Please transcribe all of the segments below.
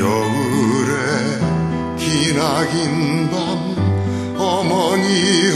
겨울에 기나긴 밤 어머니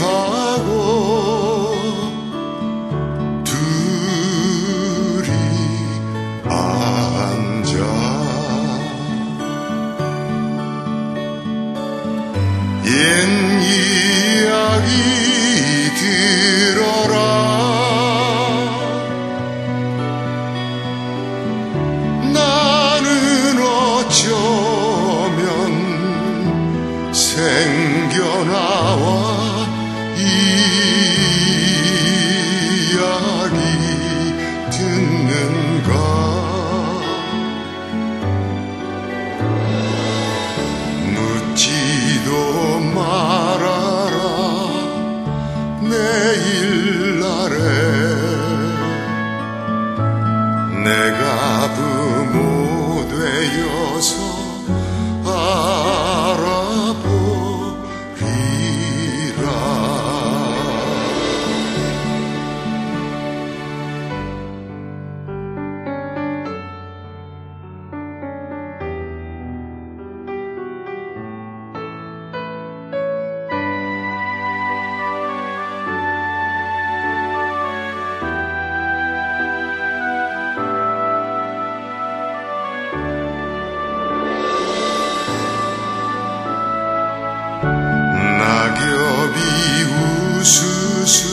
슬슬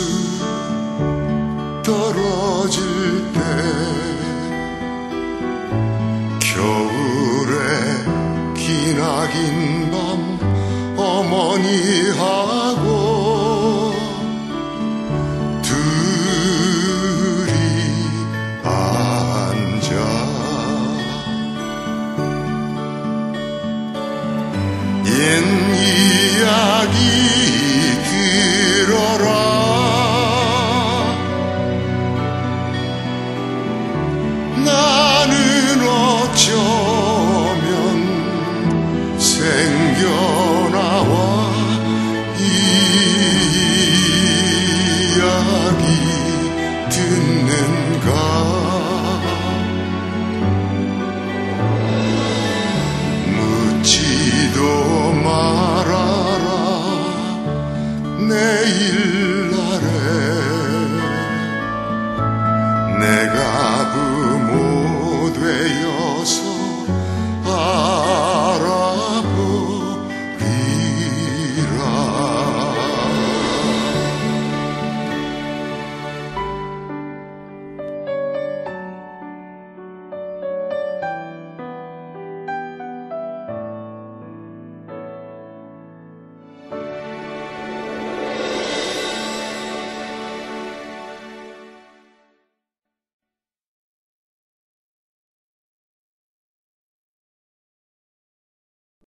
떨어질 때 겨울에 기나긴 밤 어머니 하